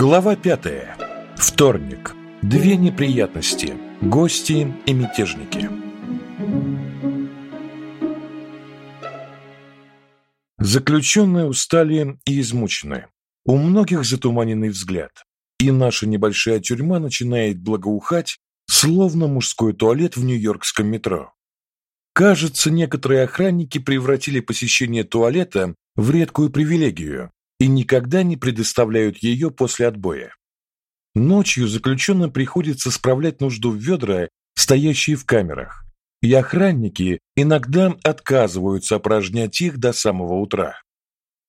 Глава пятая. Вторник. Две неприятности. Гости и мятежники. Заключенные устали и измучены. У многих затуманенный взгляд. И наша небольшая тюрьма начинает благоухать, словно мужской туалет в нью-йоркском метро. Кажется, некоторые охранники превратили посещение туалета в редкую привилегию и никогда не предоставляют ее после отбоя. Ночью заключенным приходится справлять нужду в ведра, стоящие в камерах, и охранники иногда отказываются опорожнять их до самого утра.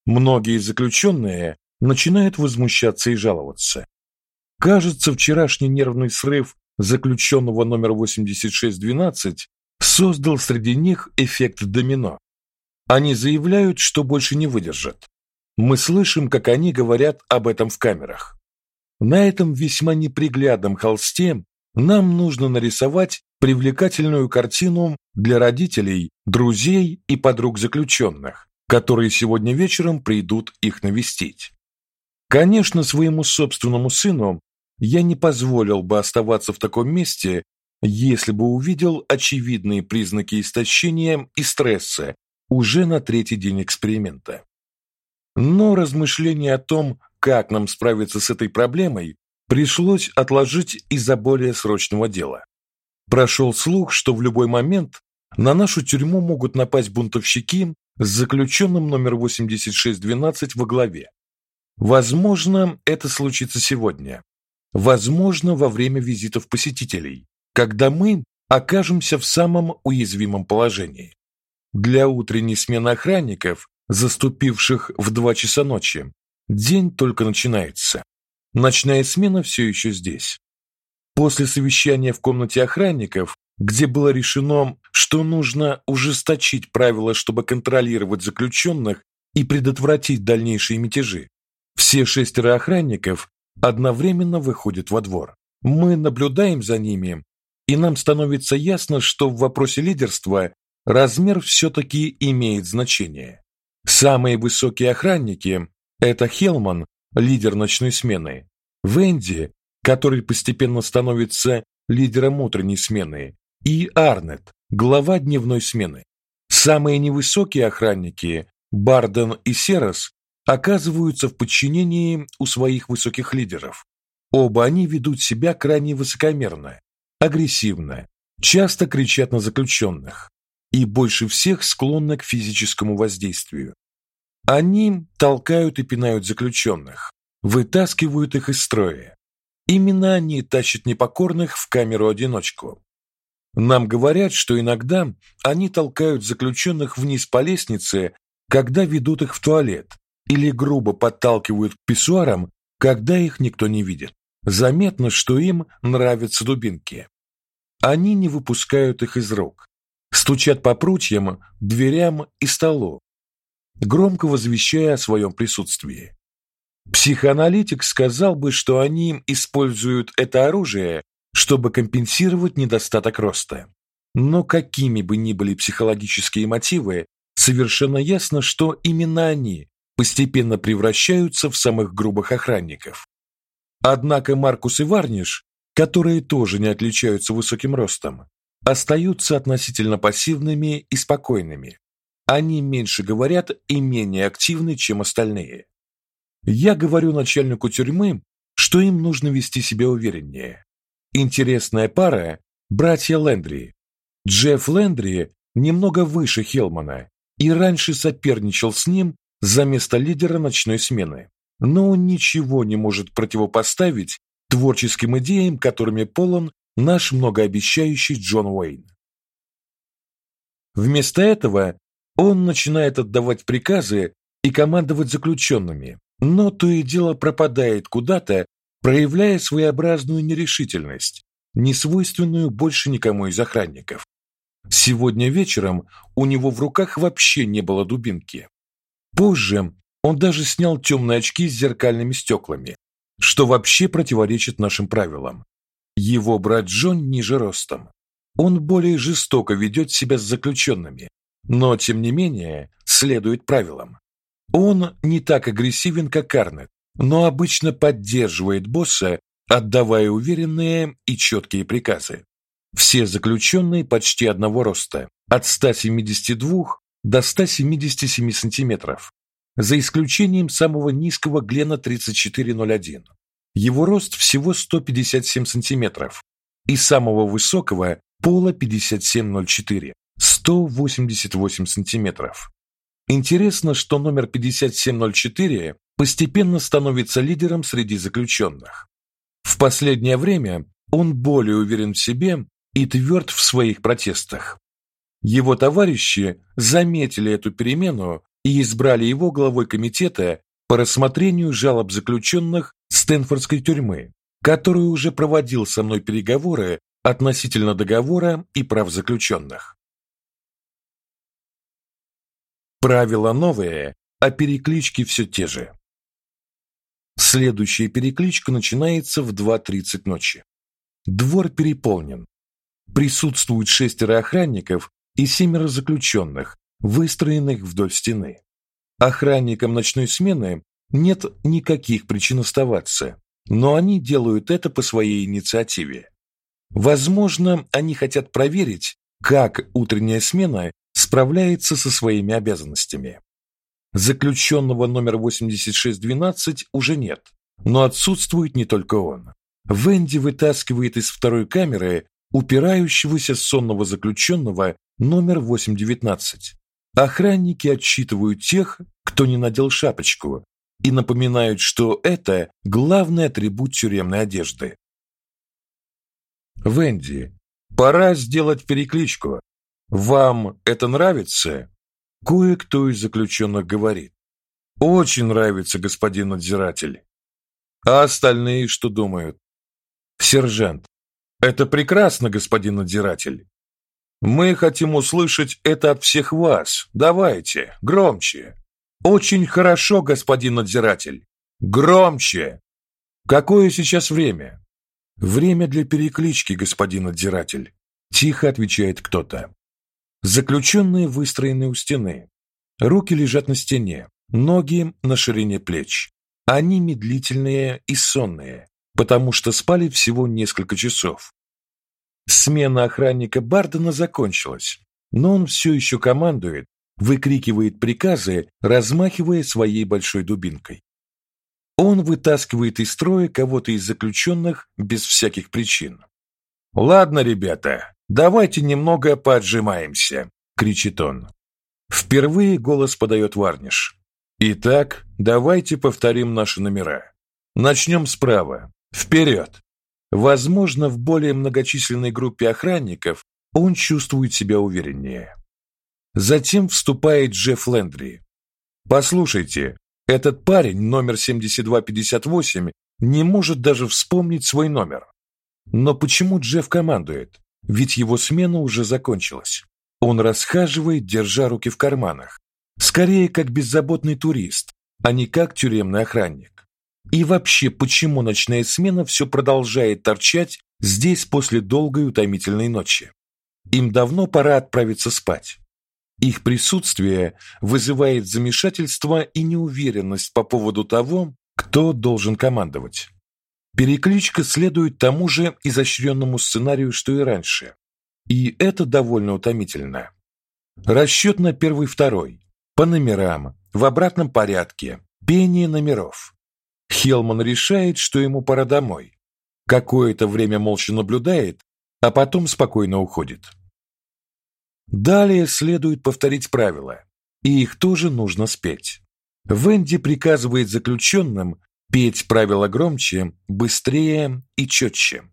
Многие заключенные начинают возмущаться и жаловаться. Кажется, вчерашний нервный срыв заключенного номер 8612 создал среди них эффект домино. Они заявляют, что больше не выдержат. Мы слышим, как они говорят об этом в камерах. На этом весьма неприглядном холсте нам нужно нарисовать привлекательную картину для родителей, друзей и подруг заключенных, которые сегодня вечером придут их навестить. Конечно, своему собственному сыну я не позволил бы оставаться в таком месте, если бы увидел очевидные признаки истощения и стресса уже на третий день эксперимента. Но размышление о том, как нам справиться с этой проблемой, пришлось отложить из-за более срочного дела. Прошел слух, что в любой момент на нашу тюрьму могут напасть бунтовщики с заключенным номер 8612 во главе. Возможно, это случится сегодня. Возможно, во время визитов посетителей, когда мы окажемся в самом уязвимом положении. Для утренней смены охранников заступивших в два часа ночи. День только начинается. Ночная смена все еще здесь. После совещания в комнате охранников, где было решено, что нужно ужесточить правила, чтобы контролировать заключенных и предотвратить дальнейшие мятежи, все шестеро охранников одновременно выходят во двор. Мы наблюдаем за ними, и нам становится ясно, что в вопросе лидерства размер все таки имеет значение. Самые высокие охранники это Хелман, лидер ночной смены, Венди, который постепенно становится лидером утренней смены, и Арнет, глава дневной смены. Самые невысокие охранники, Барден и Серас, оказываются в подчинении у своих высоких лидеров. Оба они ведут себя крайне высокомерно, агрессивно, часто кричат на заключенных и больше всех склонны к физическому воздействию. Они толкают и пинают заключенных, вытаскивают их из строя. Именно они тащат непокорных в камеру-одиночку. Нам говорят, что иногда они толкают заключенных вниз по лестнице, когда ведут их в туалет, или грубо подталкивают к писсуарам, когда их никто не видит. Заметно, что им нравятся дубинки. Они не выпускают их из рук, стучат по прутьям, дверям и столу, громко возвещая о своем присутствии. Психоаналитик сказал бы, что они используют это оружие, чтобы компенсировать недостаток роста. Но какими бы ни были психологические мотивы, совершенно ясно, что именно они постепенно превращаются в самых грубых охранников. Однако Маркус и Варниш, которые тоже не отличаются высоким ростом, остаются относительно пассивными и спокойными. Они меньше говорят и менее активны, чем остальные. Я говорю начальнику тюрьмы, что им нужно вести себя увереннее. Интересная пара братья Лендри. Джефф Лендри немного выше Хелмана и раньше соперничал с ним за место лидера ночной смены. Но он ничего не может противопоставить творческим идеям, которыми полон наш многообещающий Джон Уэйн. Вместо этого он начинает отдавать приказы и командовать заключенными, но то и дело пропадает куда-то, проявляя своеобразную нерешительность, несвойственную больше никому из охранников. Сегодня вечером у него в руках вообще не было дубинки. Позже он даже снял темные очки с зеркальными стеклами, что вообще противоречит нашим правилам. Его брат Джон ниже ростом. Он более жестоко ведет себя с заключенными, но тем не менее следует правилам. Он не так агрессивен, как Карнет, но обычно поддерживает босса, отдавая уверенные и четкие приказы. Все заключенные почти одного роста, от 172 до 177 сантиметров, за исключением самого низкого Глена 3401. Его рост всего 157 сантиметров, и самого высокого Пола 5704, 188 сантиметров. Интересно, что номер 5704 постепенно становится лидером среди заключенных. В последнее время он более уверен в себе и тверд в своих протестах. Его товарищи заметили эту перемену и избрали его главой комитета по рассмотрению жалоб заключенных Стэнфордской тюрьмы, который уже проводил со мной переговоры относительно договора и прав заключенных. Правила новые, а переклички все те же. Следующая перекличка начинается в 2:30 ночи. Двор переполнен. Присутствуют шестеро охранников и семеро заключенных, выстроенных вдоль стены. Охранникам ночной смены нет никаких причин оставаться, но они делают это по своей инициативе. Возможно, они хотят проверить, как утренняя смена справляется со своими обязанностями. Заключенного номер 8612 уже нет, но отсутствует не только он. Венди вытаскивает из второй камеры упирающегося сонного заключенного номер 819. Охранники отчитывают тех, кто не надел шапочку, и напоминают, что это главный атрибут тюремной одежды. Венди, пора сделать перекличку. Вам это нравится? Кое-кто из заключенных говорит. Очень нравится, господин надзиратель. А остальные что думают? Сержант. Это прекрасно, господин надзиратель. Мы хотим услышать это от всех вас. Давайте, громче. Очень хорошо, господин надзиратель. Громче. Какое сейчас время? Время для переклички, господин надзиратель, тихо отвечает кто-то. Заключенные выстроены у стены. Руки лежат на стене, ноги на ширине плеч. Они медлительные и сонные, потому что спали всего несколько часов. Смена охранника Бардена закончилась, но он все еще командует, выкрикивает приказы, размахивая своей большой дубинкой. Он вытаскивает из строя кого-то из заключенных без всяких причин. Ладно, ребята, давайте немного поджимаемся, кричит он. Впервые голос подает Варниш. Итак, давайте повторим наши номера. Начнем справа. Вперед! Возможно, в более многочисленной группе охранников он чувствует себя увереннее. Затем вступает Джефф Лендри. Послушайте, этот парень номер 7258 не может даже вспомнить свой номер. Но почему Джефф командует? Ведь его смена уже закончилась. Он расхаживает, держа руки в карманах, скорее как беззаботный турист, а не как тюремный охранник. И вообще, почему ночная смена все продолжает торчать здесь после долгой утомительной ночи? Им давно пора отправиться спать. Их присутствие вызывает замешательство и неуверенность по поводу того, кто должен командовать. Перекличка следует тому же изощренному сценарию, что и раньше. И это довольно утомительно. Расчет на первый-второй, по номерам, в обратном порядке, пение номеров. Хелман решает, что ему пора домой. Какое-то время молча наблюдает, а потом спокойно уходит. Далее следует повторить правила, и их тоже нужно спеть. Венди приказывает заключенным петь правила громче, быстрее и четче.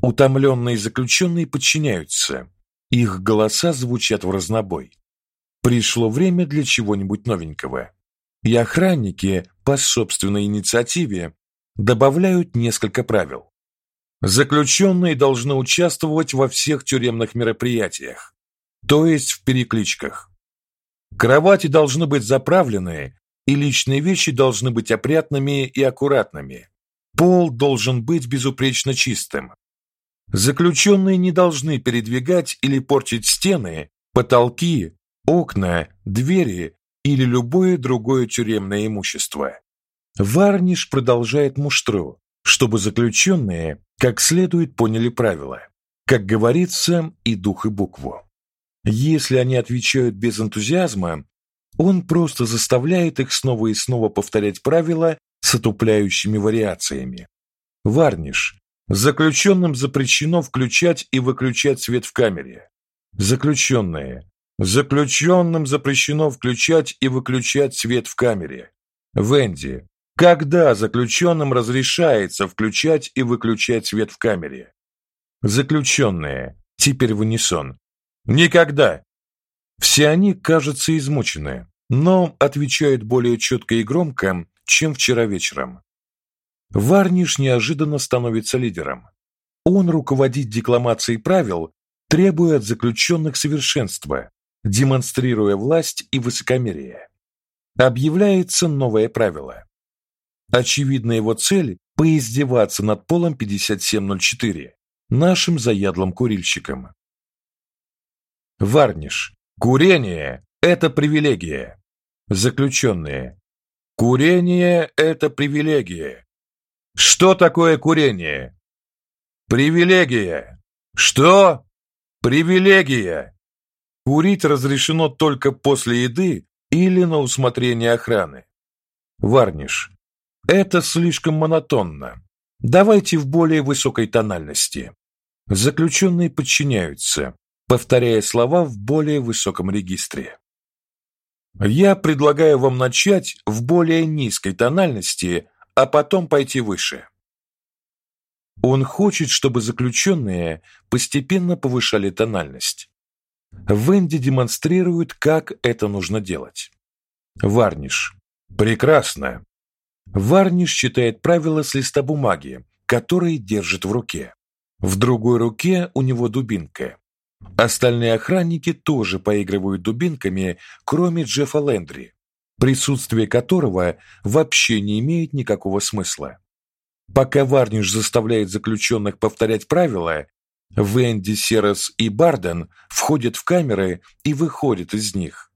Утомленные заключенные подчиняются. Их голоса звучат в разнобой. Пришло время для чего-нибудь новенького. И охранники по собственной инициативе добавляют несколько правил. Заключенные должны участвовать во всех тюремных мероприятиях, то есть в перекличках. Кровати должны быть заправлены, и личные вещи должны быть опрятными и аккуратными. Пол должен быть безупречно чистым. Заключенные не должны передвигать или портить стены, потолки, окна, двери или любое другое тюремное имущество. Варниш продолжает муштру, чтобы заключенные как следует поняли правила. Как говорится, и дух, и букву. Если они отвечают без энтузиазма, он просто заставляет их снова и снова повторять правила с отупляющими вариациями. Варниш. Заключенным запрещено включать и выключать свет в камере. Заключенные. Заключенным запрещено включать и выключать свет в камере. Венди. Когда заключенным разрешается включать и выключать свет в камере? Заключенные. Теперь в унисон. Никогда. Все они, кажутся измучены, но отвечают более четко и громко, чем вчера вечером. Варниш неожиданно становится лидером. Он руководит декламацией правил, требуя от заключенных совершенства, демонстрируя власть и высокомерие. Объявляется новое правило. Очевидна его цель поиздеваться над полом 5704, нашим заядлым курильщиком. Варниш. Курение это привилегия. Заключенные. Курение это привилегия. Что такое курение? Привилегия. Что? Привилегия. Курить разрешено только после еды или на усмотрение охраны. Варниш. Это слишком монотонно. Давайте в более высокой тональности. Заключенные подчиняются, повторяя слова в более высоком регистре. Я предлагаю вам начать в более низкой тональности, а потом пойти выше. Он хочет, чтобы заключенные постепенно повышали тональность. Венди демонстрирует, как это нужно делать. Варниш. Прекрасно. Варниш читает правила с листа бумаги, который держит в руке. В другой руке у него дубинка. Остальные охранники тоже поигрывают дубинками, кроме Джеффа Лендри, присутствие которого вообще не имеет никакого смысла. Пока Варниш заставляет заключенных повторять правила, Венди, Серас и Барден входят в камеры и выходят из них.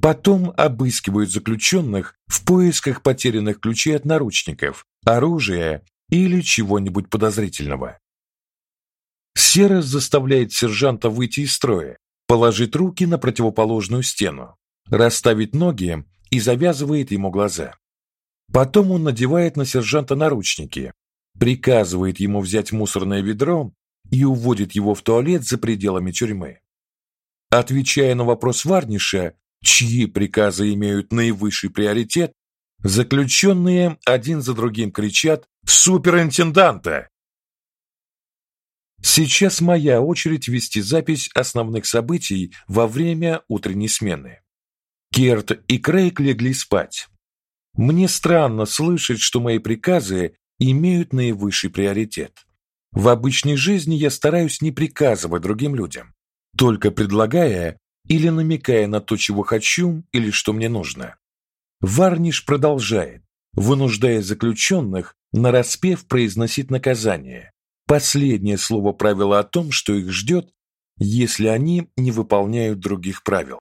Потом обыскивают заключенных в поисках потерянных ключей от наручников, оружия или чего-нибудь подозрительного. Серас заставляет сержанта выйти из строя, положить руки на противоположную стену, расставить ноги и завязывает ему глаза. Потом он надевает на сержанта наручники, приказывает ему взять мусорное ведро и уводит его в туалет за пределами тюрьмы. Отвечая на вопрос Варниша, чьи приказы имеют наивысший приоритет, заключенные один за другим кричат «Суперинтенданта!». Сейчас моя очередь вести запись основных событий во время утренней смены. Керт и Крейг легли спать. Мне странно слышать, что мои приказы имеют наивысший приоритет. В обычной жизни я стараюсь не приказывать другим людям, только предлагая или намекая на то, чего хочу или что мне нужно. Варниш продолжает, вынуждая заключенных нараспев произносить наказание. Последнее слово правила о том, что их ждет, если они не выполняют других правил.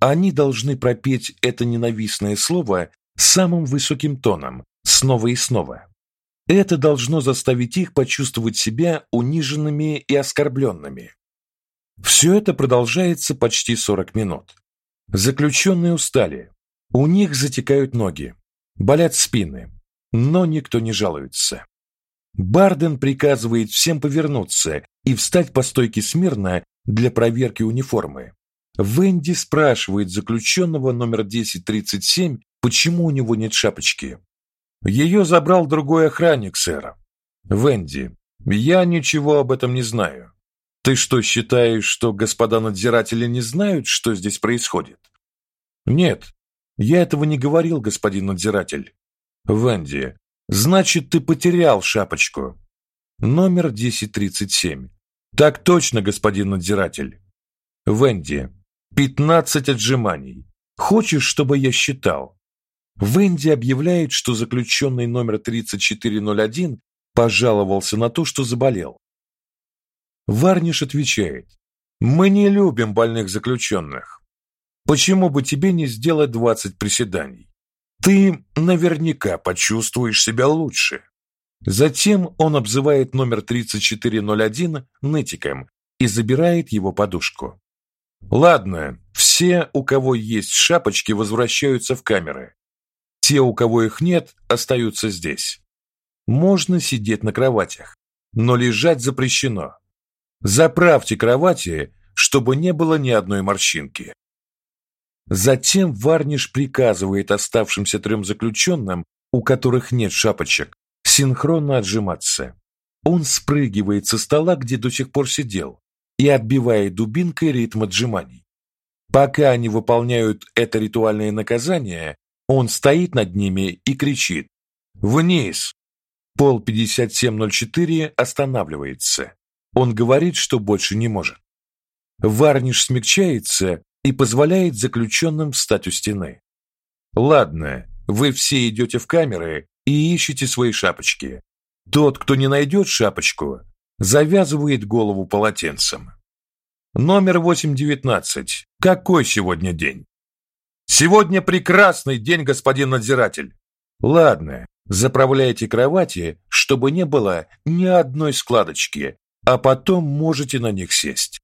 Они должны пропеть это ненавистное слово самым высоким тоном, снова и снова. Это должно заставить их почувствовать себя униженными и оскорбленными. Все это продолжается почти 40 минут. Заключенные устали. У них затекают ноги, болят спины, но никто не жалуется. Барден приказывает всем повернуться и встать по стойке смирно для проверки униформы. Венди спрашивает заключенного номер 1037, почему у него нет шапочки. Ее забрал другой охранник, сэр. Венди, я ничего об этом не знаю. Ты что, считаешь, что господа надзиратели не знают, что здесь происходит? Нет, я этого не говорил, господин надзиратель. Венди, значит, ты потерял шапочку. Номер 1037. Так точно, господин надзиратель. Венди, 15 отжиманий. Хочешь, чтобы я считал? Венди объявляет, что заключенный номер 3401 пожаловался на то, что заболел. Варниш отвечает: "Мы не любим больных заключенных. Почему бы тебе не сделать 20 приседаний?" ты наверняка почувствуешь себя лучше. Затем он обзывает номер 3401 нытиком и забирает его подушку. Ладно, все, у кого есть шапочки, возвращаются в камеры. Те, у кого их нет, остаются здесь. Можно сидеть на кроватях, но лежать запрещено. Заправьте кровати, чтобы не было ни одной морщинки. Затем Варниш приказывает оставшимся трем заключенным, у которых нет шапочек, синхронно отжиматься. Он спрыгивает со стола, где до сих пор сидел, и отбивает дубинкой ритм отжиманий. Пока они выполняют это ритуальное наказание, он стоит над ними и кричит: "Вниз!" Пол 5704 останавливается. Он говорит, что больше не может. Варниш смягчается и позволяет заключенным встать у стены. Ладно, вы все идете в камеры и ищете свои шапочки. Тот, кто не найдет шапочку, завязывает голову полотенцем. Номер 819. Какой сегодня день? Сегодня прекрасный день, господин надзиратель. Ладно, заправляйте кровати, чтобы не было ни одной складочки, а потом можете на них сесть.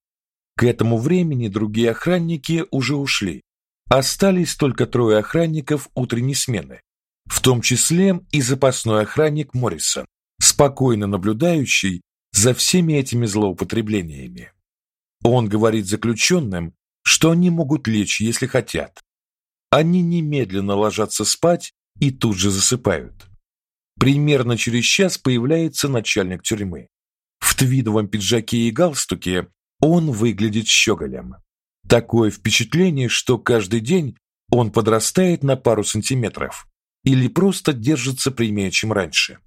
К этому времени другие охранники уже ушли. Остались только трое охранников утренней смены, в том числе и запасной охранник Моррисон, спокойно наблюдающий за всеми этими злоупотреблениями. Он говорит заключенным, что они могут лечь, если хотят. Они немедленно ложатся спать и тут же засыпают. Примерно через час появляется начальник тюрьмы. В твидовом пиджаке и галстуке он выглядит щеголем. Такое впечатление, что каждый день он подрастает на пару сантиметров или просто держится прямее, чем раньше.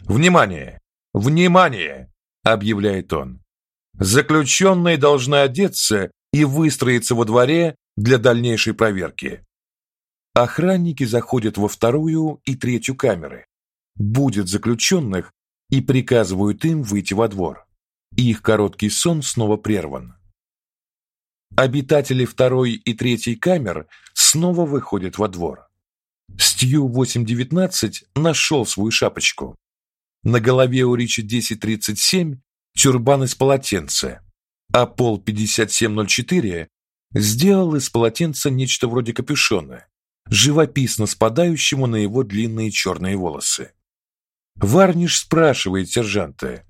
Внимание! Внимание! объявляет он. Заключенные должны одеться и выстроиться во дворе для дальнейшей проверки. Охранники заходят во вторую и третью камеры. Будет заключенных и приказывают им выйти во двор. Их короткий сон снова прерван. Обитатели второй и третьей камер снова выходят во двор. Стью 819 нашел свою шапочку. На голове у Ричи 1037 тюрбан из полотенца, а пол 5704 сделал из полотенца нечто вроде капюшона, живописно спадающему на его длинные черные волосы. Варниш спрашивает сержанта: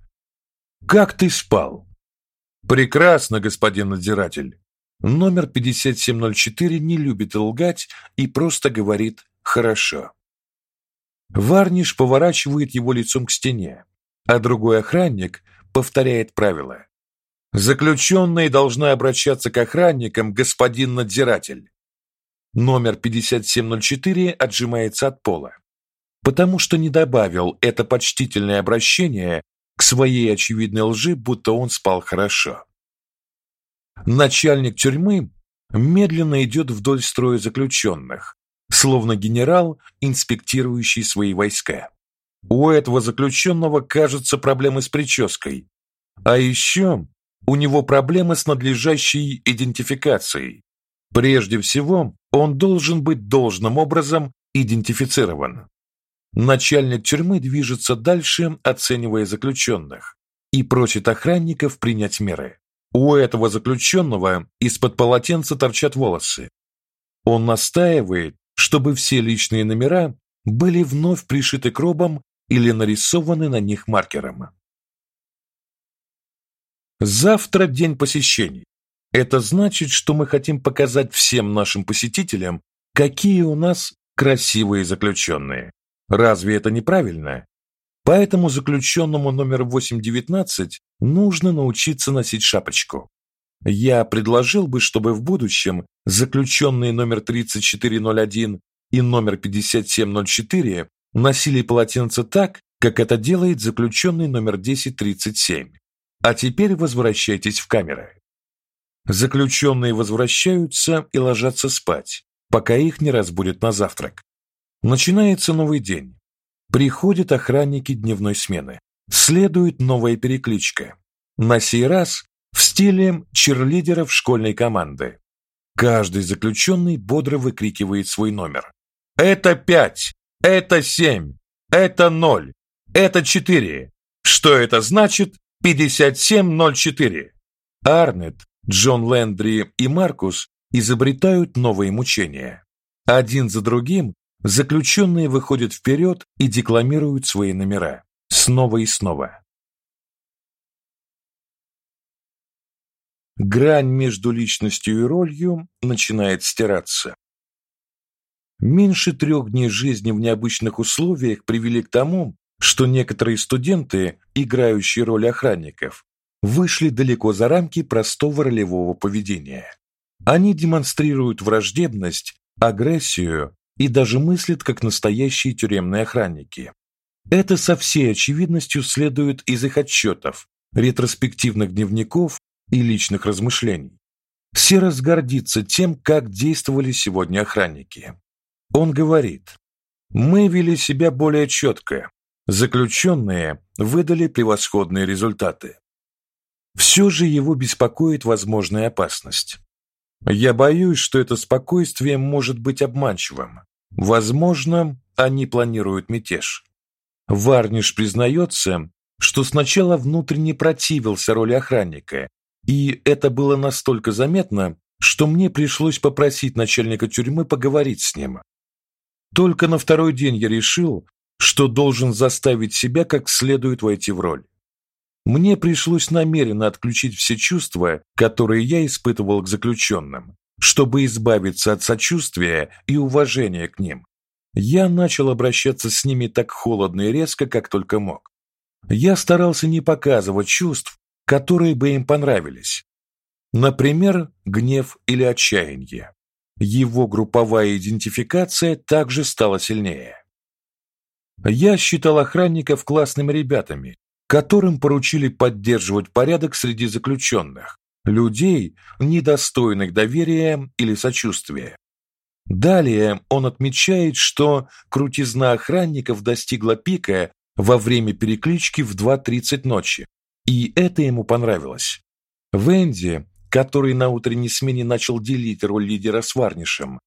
"Как ты спал?" "Прекрасно, господин надзиратель". Номер 5704 не любит лгать и просто говорит: "Хорошо". Варниш поворачивает его лицом к стене, а другой охранник повторяет правила. Заключенные должны обращаться к охранникам, господин надзиратель. Номер 5704 отжимается от пола, потому что не добавил это почтительное обращение к своей очевидной лжи, будто он спал хорошо. Начальник тюрьмы медленно идет вдоль строя заключенных, словно генерал, инспектирующий свои войска. У этого заключенного, кажется, проблемы с прической. А еще у него проблемы с надлежащей идентификацией. Прежде всего, он должен быть должным образом идентифицирован. Начальник тюрьмы движется дальше, оценивая заключенных, и просит охранников принять меры. У этого заключенного из-под полотенца торчат волосы. Он настаивает, чтобы все личные номера были вновь пришиты кробом или нарисованы на них маркером. Завтра день посещений. Это значит, что мы хотим показать всем нашим посетителям, какие у нас красивые заключенные. Разве это неправильно? Поэтому заключенному номер 819 нужно научиться носить шапочку. Я предложил бы, чтобы в будущем заключенные номер 3401 и номер 5704 носили полотенце так, как это делает заключенный номер 1037. А теперь возвращайтесь в камеры. Заключенные возвращаются и ложатся спать, пока их не разбудят на завтрак. Начинается новый день. Приходят охранники дневной смены. Следует новая перекличка. На сей раз в стиле черлидеров школьной команды. Каждый заключенный бодро выкрикивает свой номер. Это пять! Это семь! Это ноль! Это четыре! Что это значит? Пятьдесят семь ноль четыре. Арнет, Джон Лендри и Маркус изобретают новые мучения. Один за другим заключенные выходят вперед и декламируют свои номера снова и снова. Грань между личностью и ролью начинает стираться. Меньше трех дней жизни в необычных условиях привели к тому, что некоторые студенты, играющие роль охранников, вышли далеко за рамки простого ролевого поведения. Они демонстрируют враждебность, агрессию и даже мыслят как настоящие тюремные охранники. Это со всей очевидностью следует из их отчетов, ретроспективных дневников и личных размышлений. Серас гордится тем, как действовали сегодня охранники. Он говорит: "Мы вели себя более четко. Заключенные выдали превосходные результаты. Все же его беспокоит возможная опасность. Я боюсь, что это спокойствие может быть обманчивым. Возможно, они планируют мятеж. Варниш признается, что сначала внутренне противился роли охранника, и это было настолько заметно, что мне пришлось попросить начальника тюрьмы поговорить с ним. Только на второй день я решил, что должен заставить себя как следует войти в роль. Мне пришлось намеренно отключить все чувства, которые я испытывал к заключенным, чтобы избавиться от сочувствия и уважения к ним. Я начал обращаться с ними так холодно и резко, как только мог. Я старался не показывать чувств, которые бы им понравились. Например, гнев или отчаяние. Его групповая идентификация также стала сильнее. Я считал охранников классными ребятами, которым поручили поддерживать порядок среди заключенных, людей, недостойных доверия или сочувствия. Далее он отмечает, что крутизна охранников достигла пика во время переклички в 2:30 ночи, и это ему понравилось. Венди, который на утренней смене начал делить роль лидера с Варнишем,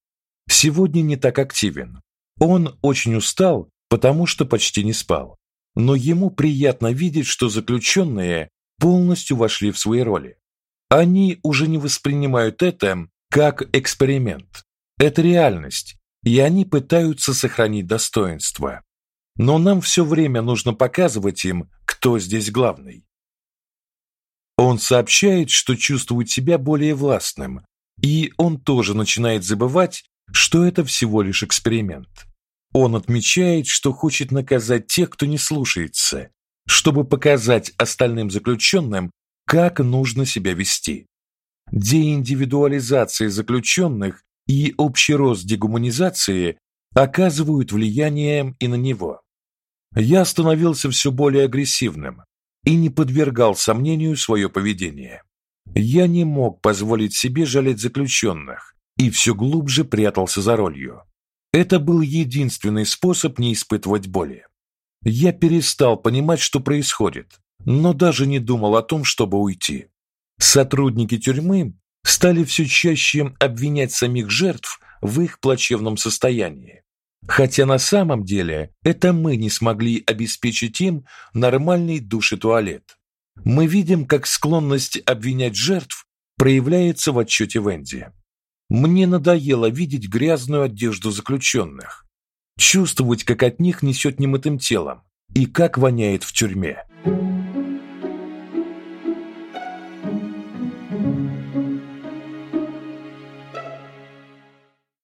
сегодня не так активен. Он очень устал, потому что почти не спал. Но ему приятно видеть, что заключенные полностью вошли в свои роли. Они уже не воспринимают это как эксперимент. Это реальность, и они пытаются сохранить достоинство. Но нам все время нужно показывать им, кто здесь главный. Он сообщает, что чувствует себя более властным, и он тоже начинает забывать, что это всего лишь эксперимент. Он отмечает, что хочет наказать тех, кто не слушается, чтобы показать остальным заключенным, как нужно себя вести. Деиндивидуализация заключенных и общий рост дегуманизации оказывают влияние и на него. Я становился все более агрессивным и не подвергал сомнению свое поведение. Я не мог позволить себе жалеть заключенных и все глубже прятался за ролью. Это был единственный способ не испытывать боли. Я перестал понимать, что происходит, но даже не думал о том, чтобы уйти. Сотрудники тюрьмы стали все чаще обвинять самих жертв в их плачевном состоянии. Хотя на самом деле это мы не смогли обеспечить им нормальный душ и туалет. Мы видим, как склонность обвинять жертв проявляется в отчете Венди. Мне надоело видеть грязную одежду заключенных, чувствовать, как от них несет немытым телом и как воняет в тюрьме.